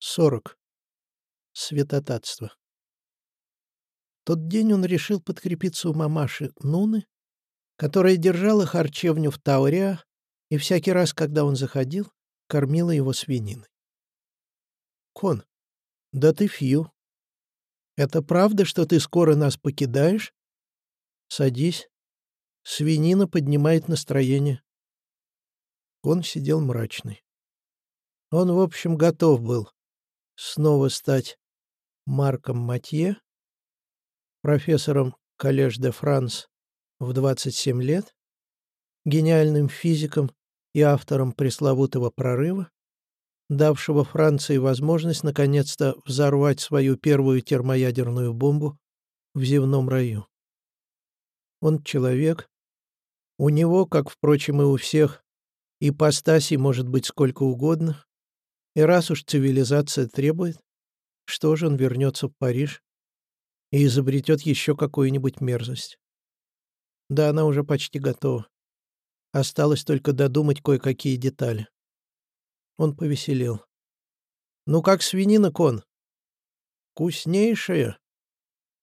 40. Святотатство. Тот день он решил подкрепиться у мамаши Нуны, которая держала харчевню в Тауреа, и всякий раз, когда он заходил, кормила его свининой. «Кон, да ты фью. Это правда, что ты скоро нас покидаешь? Садись. Свинина поднимает настроение». Кон сидел мрачный. Он, в общем, готов был снова стать Марком Матье, профессором Коллеж де Франс в 27 лет, гениальным физиком и автором пресловутого прорыва, давшего Франции возможность наконец-то взорвать свою первую термоядерную бомбу в земном раю. Он человек. У него, как, впрочем, и у всех, ипостасей может быть сколько угодно, и раз уж цивилизация требует, что же он вернется в Париж и изобретет еще какую-нибудь мерзость. Да, она уже почти готова. Осталось только додумать кое-какие детали. Он повеселел. «Ну как свинина, кон?» «Вкуснейшая!»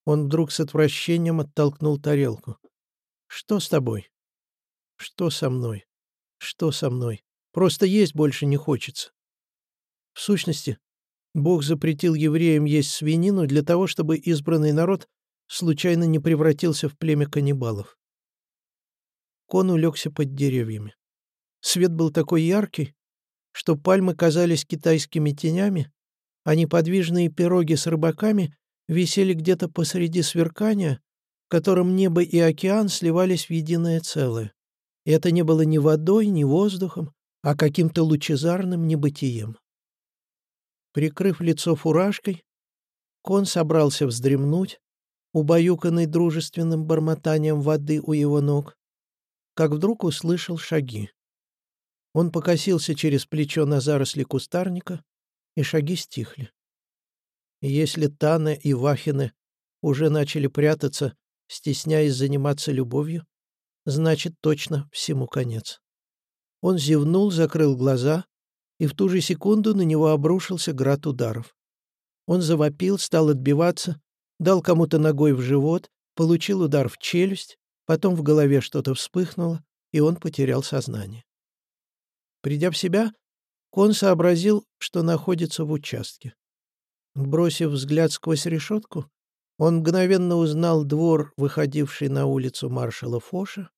Он вдруг с отвращением оттолкнул тарелку. «Что с тобой?» «Что со мной? Что со мной? Просто есть больше не хочется. В сущности, Бог запретил евреям есть свинину для того, чтобы избранный народ случайно не превратился в племя каннибалов. Кон улегся под деревьями. Свет был такой яркий, что пальмы казались китайскими тенями, а неподвижные пироги с рыбаками висели где-то посреди сверкания, в котором небо и океан сливались в единое целое. И это не было ни водой, ни воздухом, а каким-то лучезарным небытием. Прикрыв лицо фуражкой, кон собрался вздремнуть, убаюканный дружественным бормотанием воды у его ног, как вдруг услышал шаги. Он покосился через плечо на заросли кустарника, и шаги стихли. Если Тана и Вахины уже начали прятаться, стесняясь заниматься любовью, значит, точно всему конец. Он зевнул, закрыл глаза и в ту же секунду на него обрушился град ударов. Он завопил, стал отбиваться, дал кому-то ногой в живот, получил удар в челюсть, потом в голове что-то вспыхнуло, и он потерял сознание. Придя в себя, Кон сообразил, что находится в участке. Бросив взгляд сквозь решетку, он мгновенно узнал двор, выходивший на улицу маршала Фоша,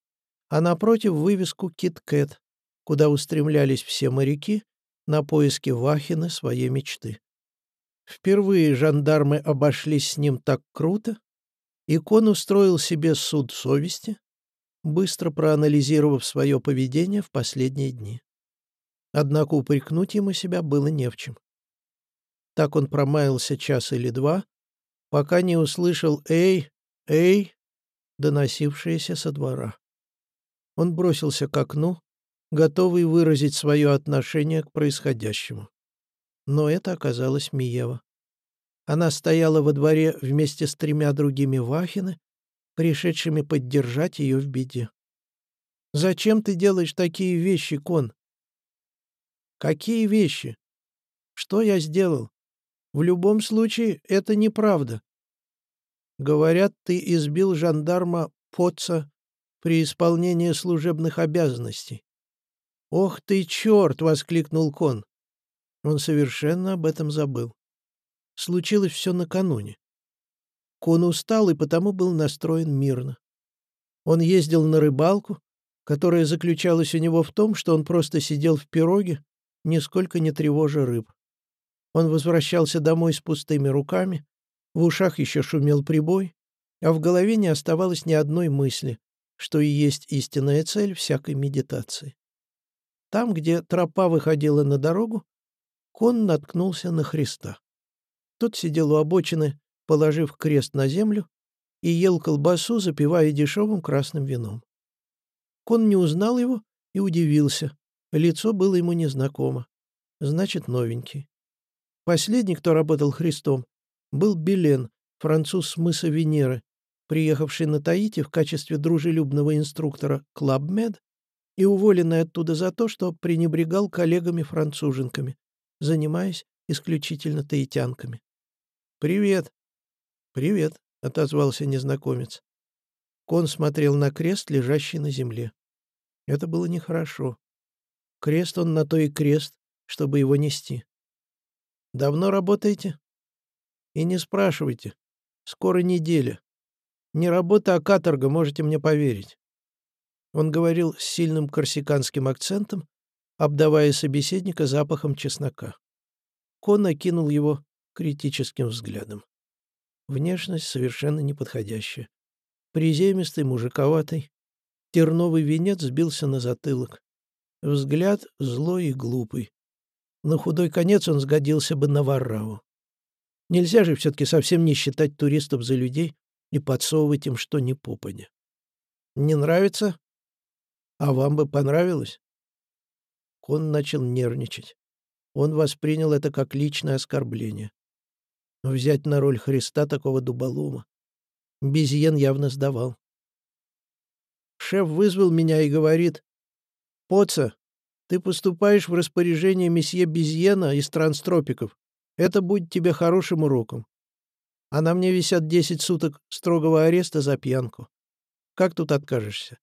а напротив вывеску «Кит-Кэт», куда устремлялись все моряки, на поиски Вахина своей мечты. Впервые жандармы обошлись с ним так круто, и Кон устроил себе суд совести, быстро проанализировав свое поведение в последние дни. Однако упрекнуть ему себя было не в чем. Так он промаялся час или два, пока не услышал «Эй! Эй!», доносившееся со двора. Он бросился к окну, готовый выразить свое отношение к происходящему. Но это оказалась Миева. Она стояла во дворе вместе с тремя другими Вахины, пришедшими поддержать ее в беде. «Зачем ты делаешь такие вещи, Кон?» «Какие вещи? Что я сделал? В любом случае, это неправда. Говорят, ты избил жандарма Потца при исполнении служебных обязанностей. «Ох ты, черт!» — воскликнул Кон. Он совершенно об этом забыл. Случилось все накануне. Кон устал и потому был настроен мирно. Он ездил на рыбалку, которая заключалась у него в том, что он просто сидел в пироге, нисколько не тревожа рыб. Он возвращался домой с пустыми руками, в ушах еще шумел прибой, а в голове не оставалось ни одной мысли, что и есть истинная цель всякой медитации. Там, где тропа выходила на дорогу, кон наткнулся на Христа. Тот сидел у обочины, положив крест на землю, и ел колбасу, запивая дешевым красным вином. Кон не узнал его и удивился. Лицо было ему незнакомо. Значит, новенький. Последний, кто работал Христом, был Белен, француз с мыса Венеры, приехавший на Таити в качестве дружелюбного инструктора Клабмед и уволенный оттуда за то, что пренебрегал коллегами-француженками, занимаясь исключительно таитянками. «Привет!» «Привет!» — отозвался незнакомец. Кон смотрел на крест, лежащий на земле. Это было нехорошо. Крест он на то и крест, чтобы его нести. «Давно работаете?» «И не спрашивайте. Скоро неделя. Не работа, а каторга, можете мне поверить». Он говорил с сильным корсиканским акцентом, обдавая собеседника запахом чеснока. Кон окинул его критическим взглядом. Внешность совершенно неподходящая. Приземистый, мужиковатый. Терновый венец сбился на затылок. Взгляд злой и глупый. На худой конец он сгодился бы на Варраву. Нельзя же все-таки совсем не считать туристов за людей и подсовывать им что ни попадя. Не нравится? А вам бы понравилось? Он начал нервничать. Он воспринял это как личное оскорбление. Взять на роль Христа такого дуболома. Безьен явно сдавал. Шеф вызвал меня и говорит, «Поца, ты поступаешь в распоряжение месье Безьена из Транстропиков. Это будет тебе хорошим уроком. А на мне висят десять суток строгого ареста за пьянку. Как тут откажешься?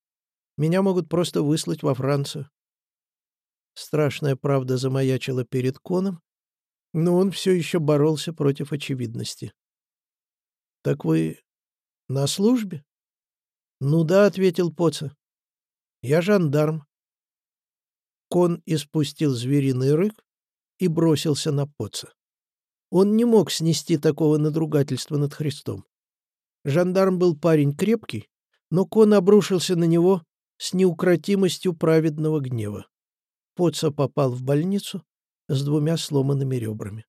Меня могут просто выслать во Францию. Страшная правда замаячила перед Коном, но он все еще боролся против очевидности. «Так вы на службе?» «Ну да», — ответил Поца. «Я жандарм». Кон испустил звериный рык и бросился на Поца. Он не мог снести такого надругательства над Христом. Жандарм был парень крепкий, но Кон обрушился на него с неукротимостью праведного гнева. Поца попал в больницу с двумя сломанными ребрами.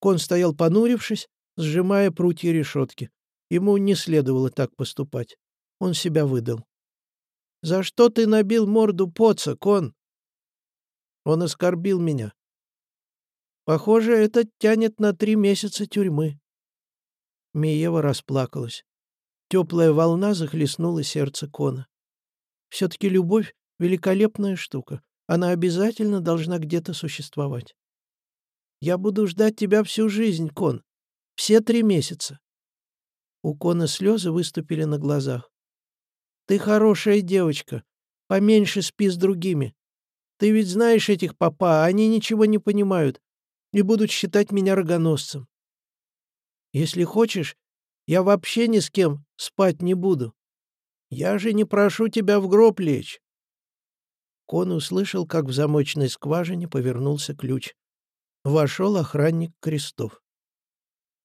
Кон стоял понурившись, сжимая прутья решетки. Ему не следовало так поступать. Он себя выдал. «За что ты набил морду Поца, Кон?» Он оскорбил меня. Похоже, это тянет на три месяца тюрьмы. Миева расплакалась. Теплая волна захлестнула сердце Кона. Все-таки любовь — великолепная штука. Она обязательно должна где-то существовать. Я буду ждать тебя всю жизнь, Кон. Все три месяца. У Кона слезы выступили на глазах. Ты хорошая девочка. Поменьше спи с другими. Ты ведь знаешь этих папа, они ничего не понимают и будут считать меня рогоносцем. Если хочешь, я вообще ни с кем спать не буду. Я же не прошу тебя в гроб лечь. Кон услышал, как в замочной скважине повернулся ключ. Вошел охранник крестов.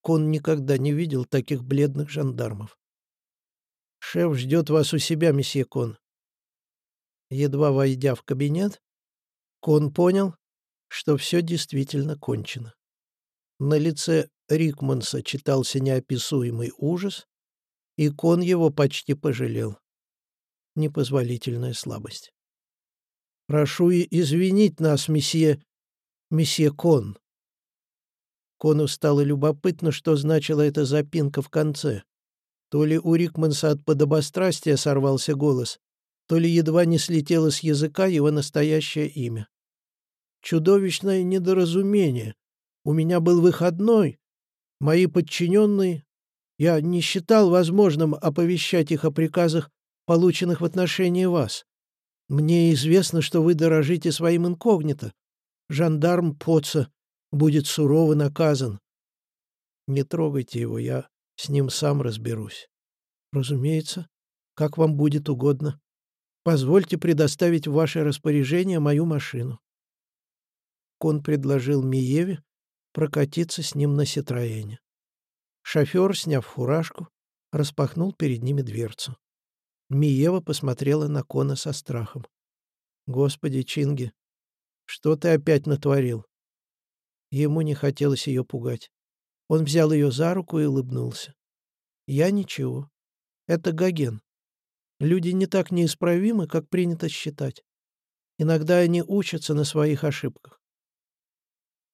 Кон никогда не видел таких бледных жандармов. «Шеф ждет вас у себя, месье Кон». Едва войдя в кабинет, Кон понял, что все действительно кончено. На лице Рикманса читался неописуемый ужас, и кон его почти пожалел. Непозволительная слабость. «Прошу и извинить нас, месье... месье Кон». Кону стало любопытно, что значила эта запинка в конце. То ли у Рикманса от подобострастия сорвался голос, то ли едва не слетело с языка его настоящее имя. Чудовищное недоразумение. У меня был выходной. Мои подчиненные я не считал возможным оповещать их о приказах, полученных в отношении вас. Мне известно, что вы дорожите своим инкогнито. Жандарм Поца будет сурово наказан. Не трогайте его, я с ним сам разберусь. Разумеется, как вам будет угодно. Позвольте предоставить в ваше распоряжение мою машину. Кон предложил Миеве прокатиться с ним на Ситроене. Шофер, сняв фуражку, распахнул перед ними дверцу. Миева посмотрела на Кона со страхом. «Господи, Чинги, что ты опять натворил?» Ему не хотелось ее пугать. Он взял ее за руку и улыбнулся. «Я ничего. Это Гоген. Люди не так неисправимы, как принято считать. Иногда они учатся на своих ошибках.